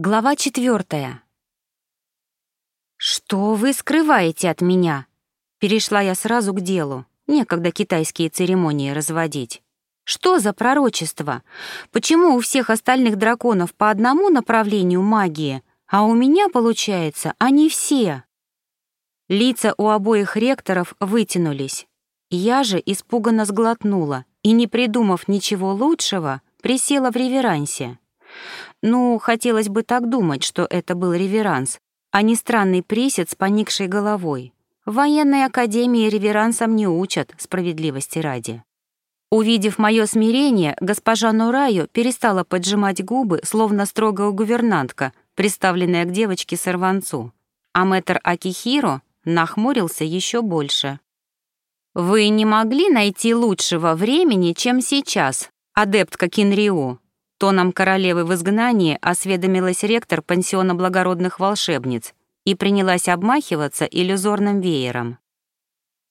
Глава четвертая. «Что вы скрываете от меня?» Перешла я сразу к делу. Некогда китайские церемонии разводить. «Что за пророчество? Почему у всех остальных драконов по одному направлению магии, а у меня, получается, они все?» Лица у обоих ректоров вытянулись. Я же испуганно сглотнула и, не придумав ничего лучшего, присела в реверансе. Ну, хотелось бы так думать, что это был реверанс, а не странный присед с поникшей головой. В военной академии реверансам не учат, справедливости ради. Увидев мое смирение, госпожа Нураю перестала поджимать губы, словно строгая гувернантка, приставленная к девочке-сорванцу. А мэтр Акихиро нахмурился еще больше. «Вы не могли найти лучшего времени, чем сейчас, адептка Кинрио?» Тоном королевы в изгнании осведомилась ректор пансиона благородных волшебниц и принялась обмахиваться иллюзорным веером.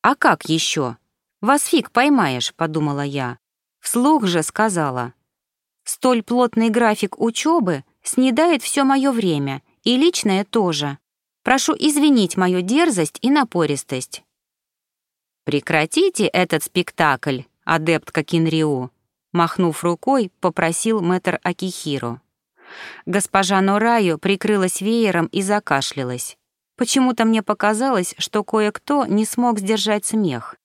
«А как еще? Вас фиг поймаешь», — подумала я. Вслух же сказала. «Столь плотный график учебы снедает все мое время, и личное тоже. Прошу извинить мою дерзость и напористость». «Прекратите этот спектакль, адептка Кинриу», Махнув рукой, попросил мэтр Акихиро. Госпожа Нораю прикрылась веером и закашлялась. Почему-то мне показалось, что кое-кто не смог сдержать смех.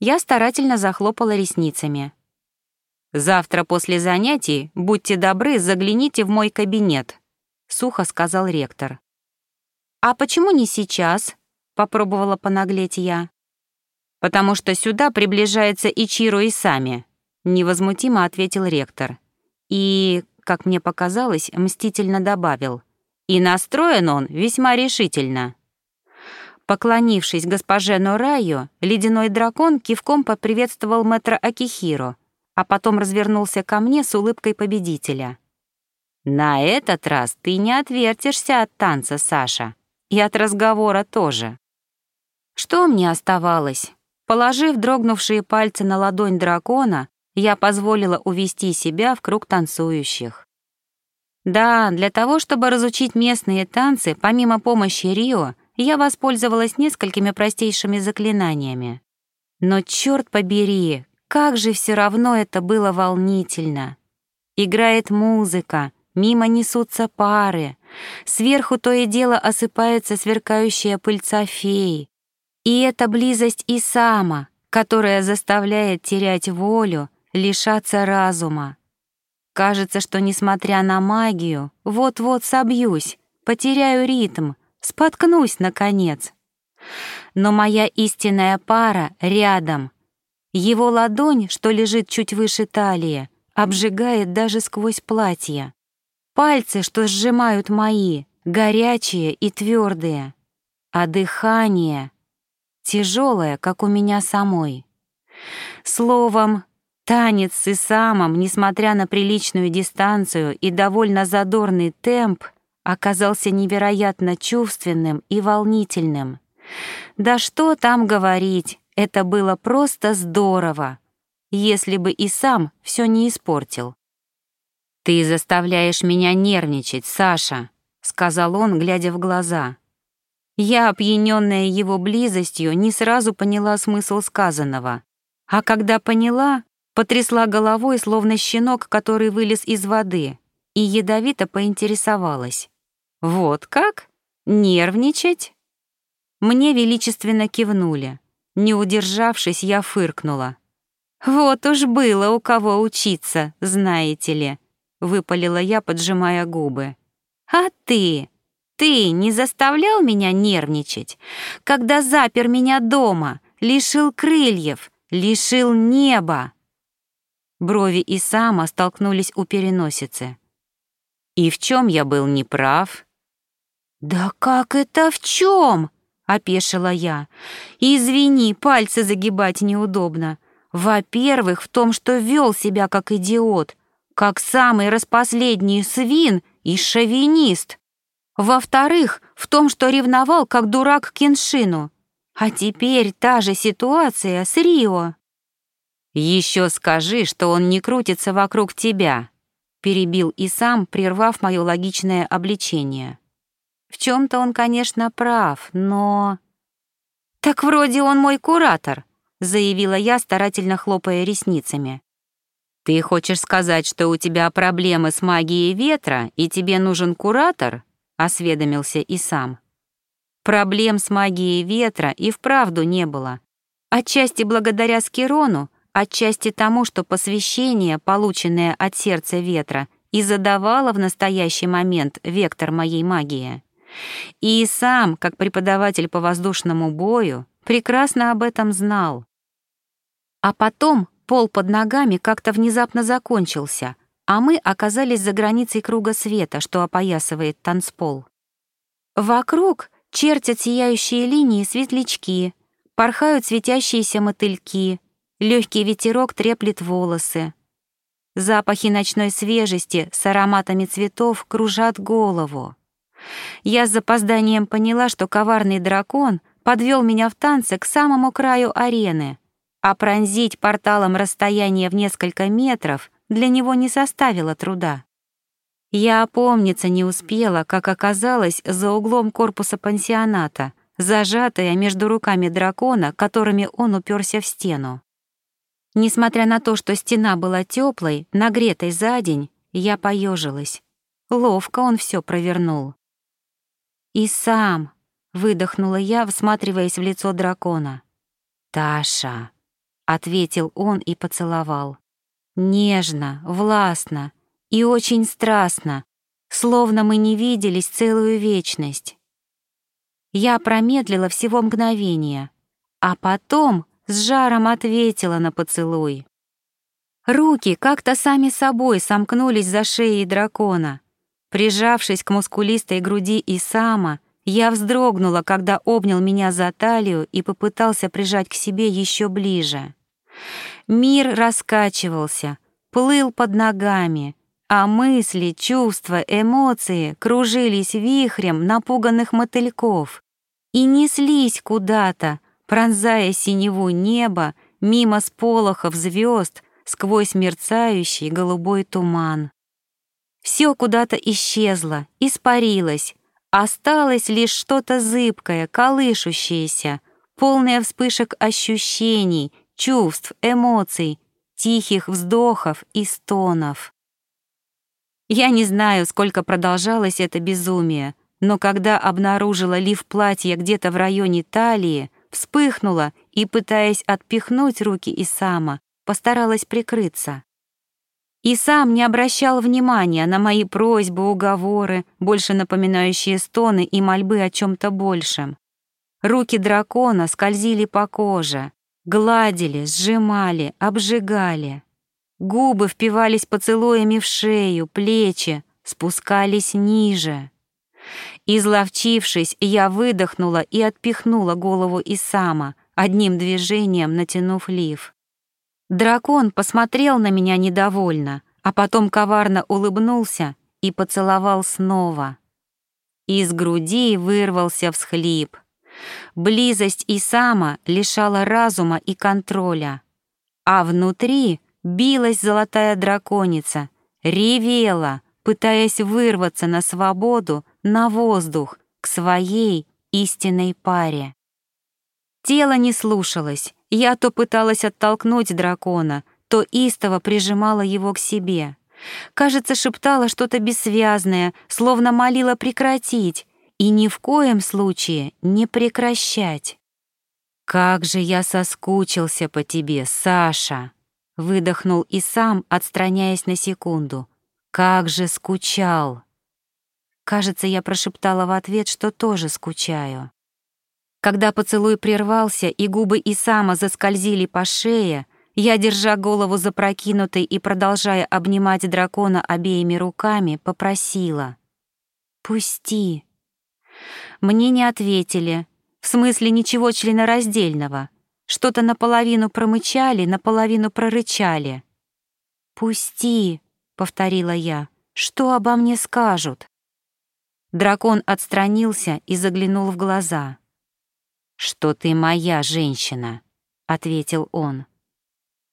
Я старательно захлопала ресницами. «Завтра после занятий, будьте добры, загляните в мой кабинет», — сухо сказал ректор. «А почему не сейчас?» — попробовала понаглеть я. «Потому что сюда приближается Ичиро и сами», невозмутимо ответил ректор. И, как мне показалось, мстительно добавил. И настроен он весьма решительно. Поклонившись госпоже Нораю, ледяной дракон кивком поприветствовал мэтра Акихиро, а потом развернулся ко мне с улыбкой победителя. «На этот раз ты не отвертишься от танца, Саша, и от разговора тоже». Что мне оставалось? Положив дрогнувшие пальцы на ладонь дракона, я позволила увести себя в круг танцующих. Да, для того, чтобы разучить местные танцы, помимо помощи Рио, я воспользовалась несколькими простейшими заклинаниями. Но черт побери, как же все равно это было волнительно. Играет музыка, мимо несутся пары, сверху то и дело осыпается сверкающая пыльца феи. И эта близость и сама, которая заставляет терять волю, лишаться разума. Кажется, что, несмотря на магию, вот-вот собьюсь, потеряю ритм, споткнусь, наконец. Но моя истинная пара рядом. Его ладонь, что лежит чуть выше талии, обжигает даже сквозь платье. Пальцы, что сжимают мои, горячие и твердые, а дыхание тяжелое, как у меня самой. Словом, Танец с Исамом, несмотря на приличную дистанцию и довольно задорный темп, оказался невероятно чувственным и волнительным. Да что там говорить, это было просто здорово, если бы и сам все не испортил. «Ты заставляешь меня нервничать, Саша», — сказал он, глядя в глаза. Я, опьяненная его близостью, не сразу поняла смысл сказанного. А когда поняла, Потрясла головой, словно щенок, который вылез из воды, и ядовито поинтересовалась. «Вот как? Нервничать?» Мне величественно кивнули. Не удержавшись, я фыркнула. «Вот уж было у кого учиться, знаете ли», — выпалила я, поджимая губы. «А ты? Ты не заставлял меня нервничать, когда запер меня дома, лишил крыльев, лишил неба?» Брови и Сама столкнулись у переносицы. «И в чем я был неправ?» «Да как это в чем?» — опешила я. «Извини, пальцы загибать неудобно. Во-первых, в том, что вел себя как идиот, как самый распоследний свин и шовинист. Во-вторых, в том, что ревновал как дурак к Кеншину. А теперь та же ситуация с Рио». Еще скажи, что он не крутится вокруг тебя. перебил и сам, прервав мое логичное обличение. В чем то он, конечно, прав, но... «Так вроде он мой куратор», — заявила я, старательно хлопая ресницами. «Ты хочешь сказать, что у тебя проблемы с магией ветра, и тебе нужен куратор?» — осведомился и сам. Проблем с магией ветра и вправду не было. Отчасти благодаря Скирону, отчасти тому, что посвящение, полученное от сердца ветра, и задавало в настоящий момент вектор моей магии. И сам, как преподаватель по воздушному бою, прекрасно об этом знал. А потом пол под ногами как-то внезапно закончился, а мы оказались за границей круга света, что опоясывает танцпол. Вокруг чертят сияющие линии светлячки, порхают светящиеся мотыльки, легкий ветерок треплет волосы. Запахи ночной свежести с ароматами цветов кружат голову. Я с запозданием поняла, что коварный дракон подвел меня в танце к самому краю арены, а пронзить порталом расстояние в несколько метров для него не составило труда. Я опомниться не успела, как оказалось за углом корпуса пансионата, зажатая между руками дракона, которыми он уперся в стену. Несмотря на то, что стена была теплой, нагретой за день, я поежилась. Ловко он все провернул. «И сам», — выдохнула я, всматриваясь в лицо дракона. «Таша», — ответил он и поцеловал. Нежно, властно, и очень страстно, словно мы не виделись целую вечность. Я промедлила всего мгновение, а потом с жаром ответила на поцелуй. Руки как-то сами собой сомкнулись за шеей дракона. Прижавшись к мускулистой груди Исама, я вздрогнула, когда обнял меня за талию и попытался прижать к себе еще ближе. Мир раскачивался, плыл под ногами, а мысли, чувства, эмоции кружились вихрем напуганных мотыльков и неслись куда-то, пронзая синеву неба мимо сполохов звезд сквозь мерцающий голубой туман. Все куда-то исчезло, испарилось, осталось лишь что-то зыбкое, колышущееся, полное вспышек ощущений, чувств, эмоций, тихих вздохов и стонов. Я не знаю, сколько продолжалось это безумие, но когда обнаружила лиф платья где-то в районе талии, вспыхнула и, пытаясь отпихнуть руки Исама, постаралась прикрыться. И сам не обращал внимания на мои просьбы, уговоры, больше напоминающие стоны и мольбы о чем то большем. Руки дракона скользили по коже, гладили, сжимали, обжигали. Губы впивались поцелуями в шею, плечи, спускались ниже. Изловчившись, я выдохнула и отпихнула голову Исама, одним движением натянув лиф. Дракон посмотрел на меня недовольно, а потом коварно улыбнулся и поцеловал снова. Из груди вырвался всхлип. Близость Исама лишала разума и контроля, а внутри билась золотая драконица, ревела, пытаясь вырваться на свободу, на воздух, к своей истинной паре. Тело не слушалось, я то пыталась оттолкнуть дракона, то истово прижимала его к себе. Кажется, шептала что-то бессвязное, словно молила прекратить, и ни в коем случае не прекращать. «Как же я соскучился по тебе, Саша!» Выдохнул и сам, отстраняясь на секунду. «Как же скучал!» Кажется, я прошептала в ответ, что тоже скучаю. Когда поцелуй прервался и губы Исама заскользили по шее, я, держа голову запрокинутой и продолжая обнимать дракона обеими руками, попросила. «Пусти». Мне не ответили, в смысле ничего членораздельного — что-то наполовину промычали, наполовину прорычали. «Пусти», — повторила я, — «что обо мне скажут?» Дракон отстранился и заглянул в глаза. «Что ты моя женщина», — ответил он.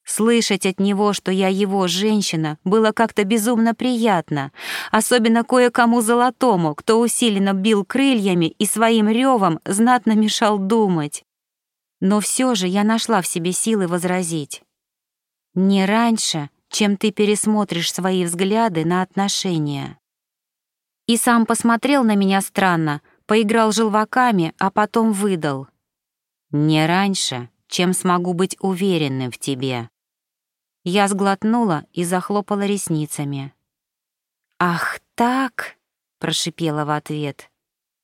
Слышать от него, что я его женщина, было как-то безумно приятно, особенно кое-кому золотому, кто усиленно бил крыльями и своим ревом знатно мешал думать. Но все же я нашла в себе силы возразить. «Не раньше, чем ты пересмотришь свои взгляды на отношения». И сам посмотрел на меня странно, поиграл желваками, а потом выдал. «Не раньше, чем смогу быть уверенным в тебе». Я сглотнула и захлопала ресницами. «Ах так?» — прошипела в ответ.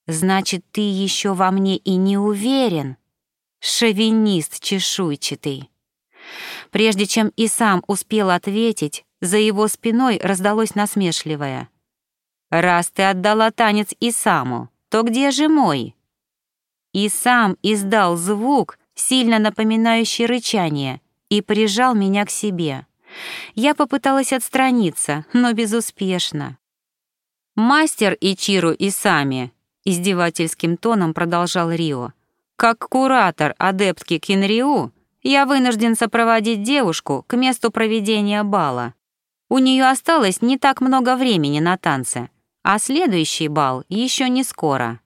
«Значит, ты еще во мне и не уверен? Шовинист чешуйчатый!» Прежде чем и сам успел ответить, за его спиной раздалось насмешливое. «Раз ты отдала танец и саму, то где же мой?» И сам издал звук, сильно напоминающий рычание, и прижал меня к себе. Я попыталась отстраниться, но безуспешно. «Мастер Ичиру и сами», — издевательским тоном продолжал Рио, «как куратор адептки Кинриу, я вынужден сопроводить девушку к месту проведения бала. У нее осталось не так много времени на танцы, а следующий бал еще не скоро».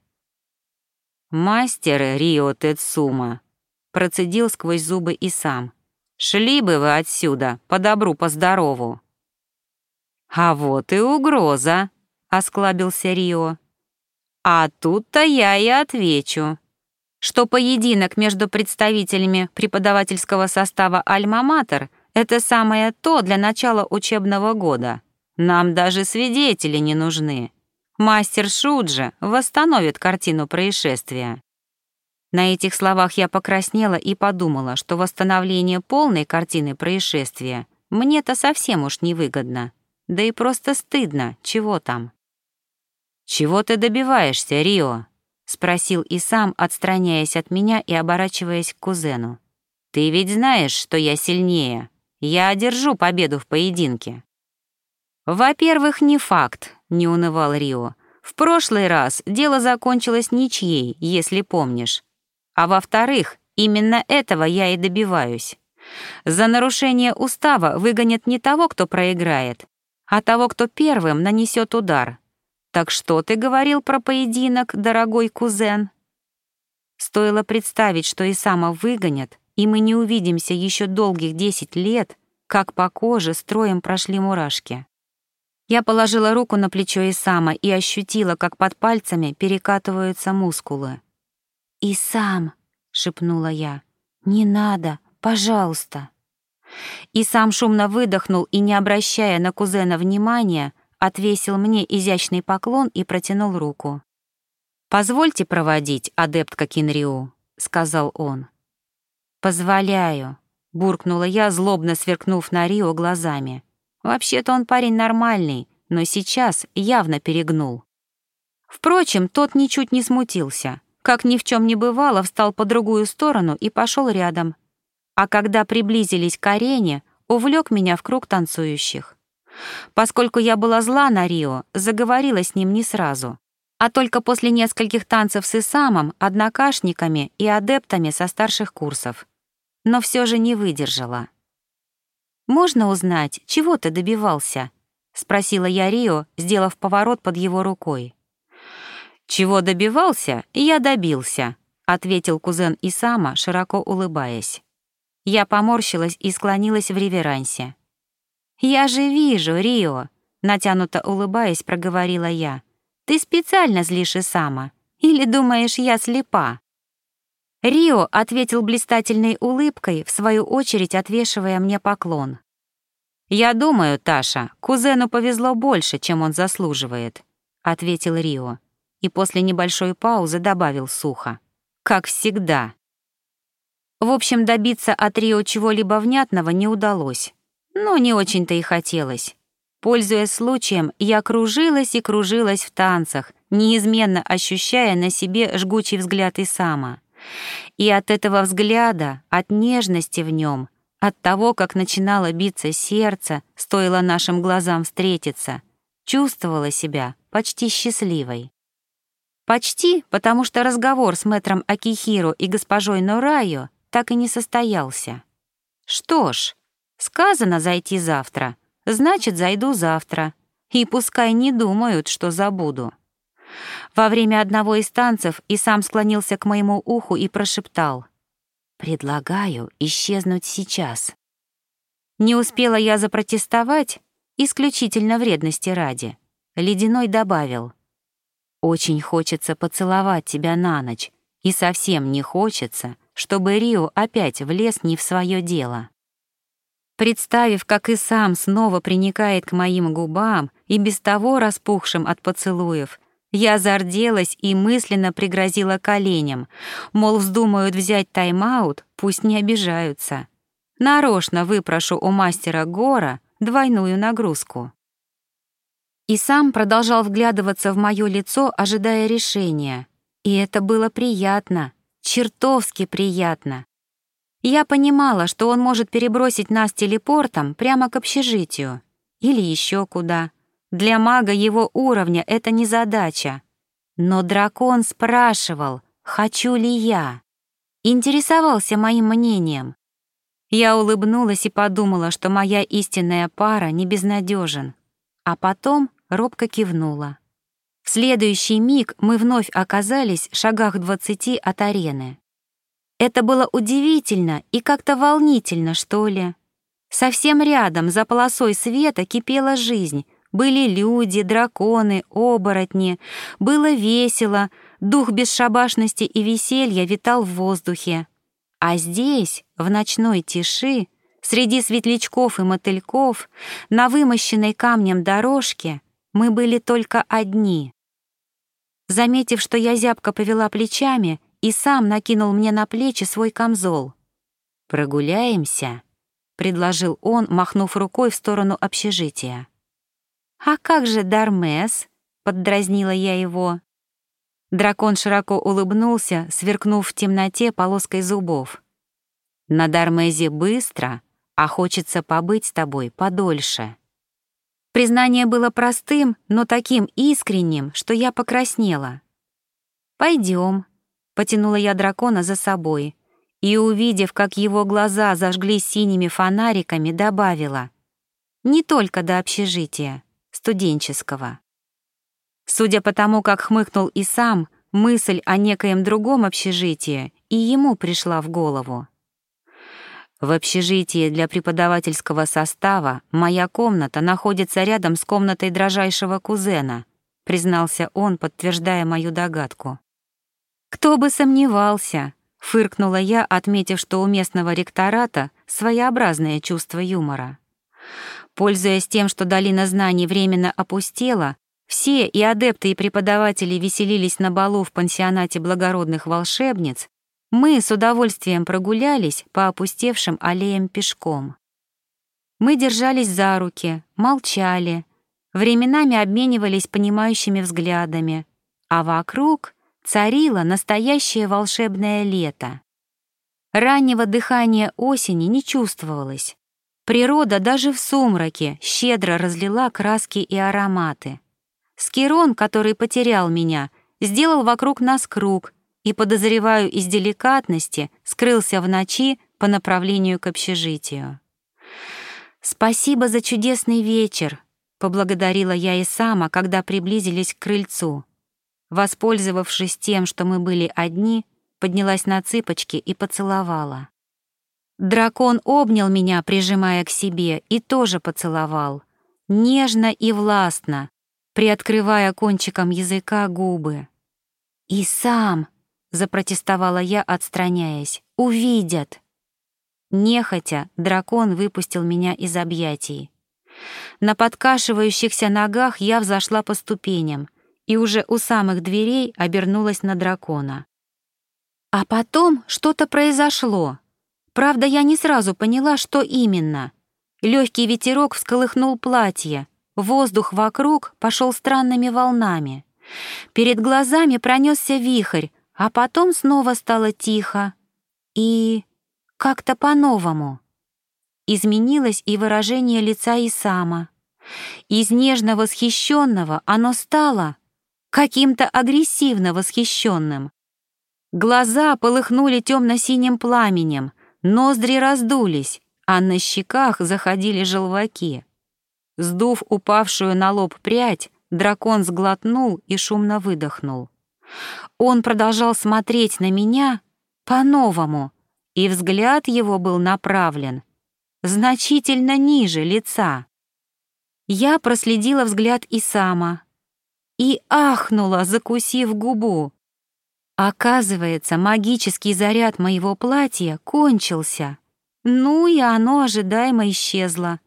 «Мастер Рио Тецума», — процедил сквозь зубы и сам. Шли бы вы отсюда, по добру, по здорову. А вот и угроза, осклабился Рио. А тут-то я и отвечу, что поединок между представителями преподавательского состава «Альма-Матер» — это самое то для начала учебного года. Нам даже свидетели не нужны. Мастер Шуджи восстановит картину происшествия. На этих словах я покраснела и подумала, что восстановление полной картины происшествия мне-то совсем уж невыгодно. Да и просто стыдно, чего там. «Чего ты добиваешься, Рио?» — спросил и сам, отстраняясь от меня и оборачиваясь к кузену. «Ты ведь знаешь, что я сильнее. Я одержу победу в поединке». «Во-первых, не факт», — не унывал Рио. «В прошлый раз дело закончилось ничьей, если помнишь. А во-вторых, именно этого я и добиваюсь. За нарушение устава выгонят не того, кто проиграет, а того, кто первым нанесет удар. Так что ты говорил про поединок, дорогой кузен? Стоило представить, что и сама выгонят, и мы не увидимся еще долгих десять лет, как по коже строем прошли мурашки. Я положила руку на плечо Исама и ощутила, как под пальцами перекатываются мускулы. «И сам», — шепнула я, — «не надо, пожалуйста». И сам шумно выдохнул и, не обращая на кузена внимания, отвесил мне изящный поклон и протянул руку. «Позвольте проводить, адептка Кинриу», — сказал он. «Позволяю», — буркнула я, злобно сверкнув на Рио глазами. «Вообще-то он парень нормальный, но сейчас явно перегнул». Впрочем, тот ничуть не смутился как ни в чем не бывало, встал по другую сторону и пошел рядом. А когда приблизились к арене, увлек меня в круг танцующих. Поскольку я была зла на Рио, заговорила с ним не сразу, а только после нескольких танцев с Исамом, однокашниками и адептами со старших курсов. Но все же не выдержала. «Можно узнать, чего ты добивался?» — спросила я Рио, сделав поворот под его рукой. «Чего добивался, я добился», — ответил кузен Исама, широко улыбаясь. Я поморщилась и склонилась в реверансе. «Я же вижу, Рио», — натянуто улыбаясь, проговорила я. «Ты специально злишь Исама? Или думаешь, я слепа?» Рио ответил блистательной улыбкой, в свою очередь отвешивая мне поклон. «Я думаю, Таша, кузену повезло больше, чем он заслуживает», — ответил Рио и после небольшой паузы добавил сухо. «Как всегда». В общем, добиться от Рио чего-либо внятного не удалось, но не очень-то и хотелось. Пользуясь случаем, я кружилась и кружилась в танцах, неизменно ощущая на себе жгучий взгляд Исама. И от этого взгляда, от нежности в нем, от того, как начинало биться сердце, стоило нашим глазам встретиться, чувствовала себя почти счастливой. Почти, потому что разговор с мэтром Акихиро и госпожой Норайо так и не состоялся. Что ж, Сказано зайти завтра, значит, зайду завтра. И пускай не думают, что забуду. Во время одного из танцев и сам склонился к моему уху и прошептал. «Предлагаю исчезнуть сейчас». Не успела я запротестовать, исключительно вредности ради. Ледяной добавил. «Очень хочется поцеловать тебя на ночь, и совсем не хочется, чтобы Рио опять влез не в свое дело». Представив, как и сам снова приникает к моим губам и без того распухшим от поцелуев, я зарделась и мысленно пригрозила коленям, мол, вздумают взять тайм-аут, пусть не обижаются. Нарочно выпрошу у мастера Гора двойную нагрузку. И сам продолжал вглядываться в моё лицо, ожидая решения. И это было приятно, чертовски приятно. Я понимала, что он может перебросить нас телепортом прямо к общежитию или еще куда. Для мага его уровня это не задача. Но дракон спрашивал, хочу ли я. Интересовался моим мнением. Я улыбнулась и подумала, что моя истинная пара не безнадежен. А потом робко кивнула. В следующий миг мы вновь оказались в шагах двадцати от арены. Это было удивительно и как-то волнительно, что ли. Совсем рядом, за полосой света, кипела жизнь. Были люди, драконы, оборотни. Было весело, дух бесшабашности и веселья витал в воздухе. А здесь, в ночной тиши, среди светлячков и мотыльков, на вымощенной камнем дорожке, мы были только одни. Заметив, что я зябко повела плечами, и сам накинул мне на плечи свой камзол. «Прогуляемся», — предложил он, махнув рукой в сторону общежития. «А как же Дармес?» — поддразнила я его. Дракон широко улыбнулся, сверкнув в темноте полоской зубов. «На Дармезе быстро, а хочется побыть с тобой подольше». Признание было простым, но таким искренним, что я покраснела. Пойдем, Потянула я дракона за собой и, увидев, как его глаза зажгли синими фонариками, добавила «Не только до общежития, студенческого». Судя по тому, как хмыкнул и сам, мысль о некоем другом общежитии и ему пришла в голову. В общежитии для преподавательского состава моя комната находится рядом с комнатой дрожайшего кузена, признался он, подтверждая мою догадку. «Кто бы сомневался», — фыркнула я, отметив, что у местного ректората своеобразное чувство юмора. Пользуясь тем, что долина знаний временно опустела, все и адепты, и преподаватели веселились на балу в пансионате благородных волшебниц, мы с удовольствием прогулялись по опустевшим аллеям пешком. Мы держались за руки, молчали, временами обменивались понимающими взглядами, а вокруг царило настоящее волшебное лето. Раннего дыхания осени не чувствовалось. Природа даже в сумраке щедро разлила краски и ароматы. Скирон, который потерял меня, сделал вокруг нас круг и, подозреваю из деликатности, скрылся в ночи по направлению к общежитию. «Спасибо за чудесный вечер», — поблагодарила я и сама, когда приблизились к крыльцу. Воспользовавшись тем, что мы были одни, поднялась на цыпочки и поцеловала. Дракон обнял меня, прижимая к себе, и тоже поцеловал. Нежно и властно, приоткрывая кончиком языка губы. «И сам», — запротестовала я, отстраняясь, — «увидят». Нехотя дракон выпустил меня из объятий. На подкашивающихся ногах я взошла по ступеням — и уже у самых дверей обернулась на дракона. А потом что-то произошло. Правда, я не сразу поняла, что именно. Легкий ветерок всколыхнул платье, воздух вокруг пошел странными волнами. Перед глазами пронесся вихрь, а потом снова стало тихо. И как-то по-новому. Изменилось и выражение лица Исама. Из нежно восхищенного оно стало каким-то агрессивно восхищенным. Глаза полыхнули темно-синим пламенем, ноздри раздулись, а на щеках заходили желваки. Сдув упавшую на лоб прядь, дракон сглотнул и шумно выдохнул. Он продолжал смотреть на меня по-новому, и взгляд его был направлен значительно ниже лица. Я проследила взгляд и сама и ахнула, закусив губу. Оказывается, магический заряд моего платья кончился. Ну и оно ожидаемо исчезло.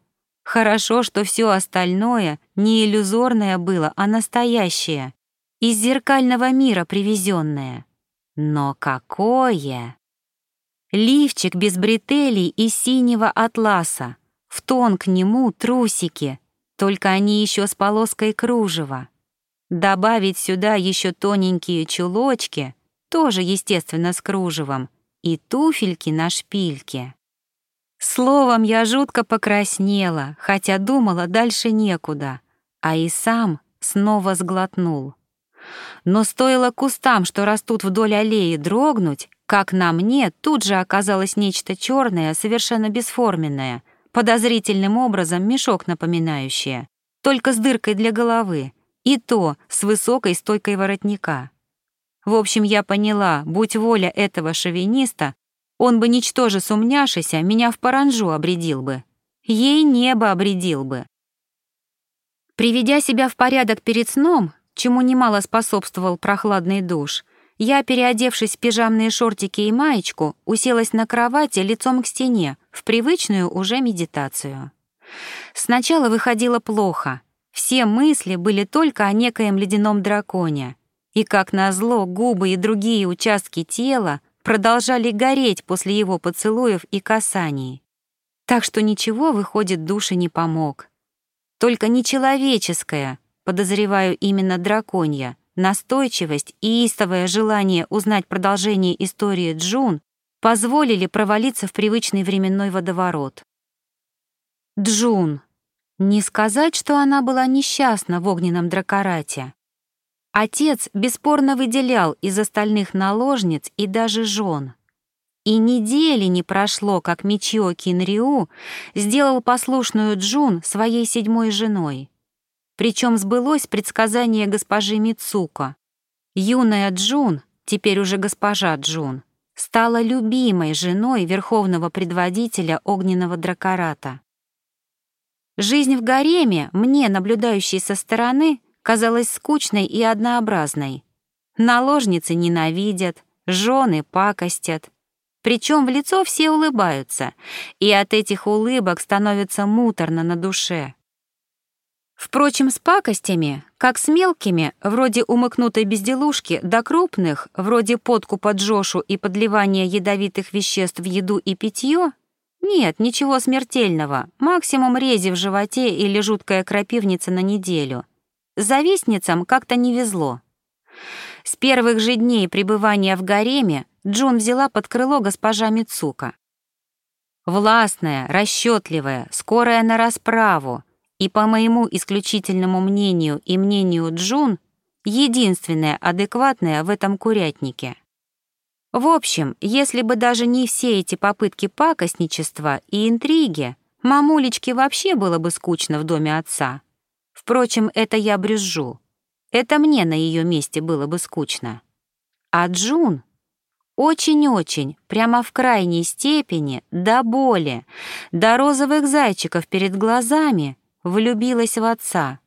Хорошо, что все остальное не иллюзорное было, а настоящее, из зеркального мира привезенное. Но какое! Лифчик без бретелей и синего атласа, в тон к нему трусики, только они еще с полоской кружева. Добавить сюда еще тоненькие чулочки, тоже, естественно, с кружевом, и туфельки на шпильке. Словом, я жутко покраснела, хотя думала, дальше некуда, а и сам снова сглотнул. Но стоило кустам, что растут вдоль аллеи, дрогнуть, как на мне тут же оказалось нечто черное, совершенно бесформенное, подозрительным образом мешок напоминающее, только с дыркой для головы, и то с высокой стойкой воротника. В общем, я поняла, будь воля этого шовиниста, он бы, ничтоже сумняшися, меня в паранжу обредил бы. Ей небо обредил бы. Приведя себя в порядок перед сном, чему немало способствовал прохладный душ, я, переодевшись в пижамные шортики и маечку, уселась на кровати лицом к стене, в привычную уже медитацию. Сначала выходило плохо — все мысли были только о некоем ледяном драконе, и, как назло, губы и другие участки тела продолжали гореть после его поцелуев и касаний. Так что ничего, выходит, души не помог. Только нечеловеческое, подозреваю именно драконья, настойчивость и истовое желание узнать продолжение истории Джун позволили провалиться в привычный временной водоворот. Джун. Не сказать, что она была несчастна в огненном дракорате. Отец бесспорно выделял из остальных наложниц и даже жен. И недели не прошло, как Мичио Кинриу сделал послушную Джун своей седьмой женой. Причем сбылось предсказание госпожи Мицуко. Юная Джун, теперь уже госпожа Джун, стала любимой женой верховного предводителя огненного дракората. Жизнь в гареме мне, наблюдающей со стороны, казалась скучной и однообразной. Наложницы ненавидят, жены пакостят. Причем в лицо все улыбаются, и от этих улыбок становится муторно на душе. Впрочем, с пакостями, как с мелкими, вроде умыкнутой безделушки, до крупных, вроде подкупа Джошу и подливания ядовитых веществ в еду и питье, нет, ничего смертельного, максимум рези в животе или жуткая крапивница на неделю. Завистницам как-то не везло. С первых же дней пребывания в гареме Джун взяла под крыло госпожа Мицука. Властная, расчетливая, скорая на расправу и, по моему исключительному мнению и мнению Джун, единственная адекватная в этом курятнике. В общем, если бы даже не все эти попытки пакостничества и интриги, мамулечке вообще было бы скучно в доме отца. Впрочем, это я брюзжу. Это мне на ее месте было бы скучно. А Джун очень-очень, прямо в крайней степени, до боли, до розовых зайчиков перед глазами, влюбилась в отца.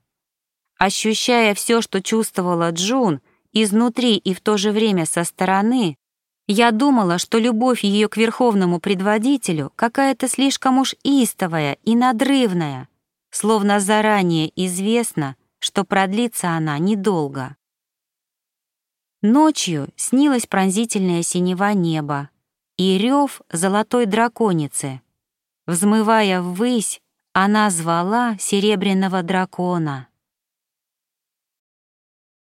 Ощущая все, что чувствовала Джун, изнутри и в то же время со стороны, я думала, что любовь ее к верховному предводителю какая-то слишком уж истовая и надрывная, словно заранее известно, что продлится она недолго. Ночью снилась пронзительная синева неба и рев золотой драконицы. Взмывая ввысь, она звала серебряного дракона.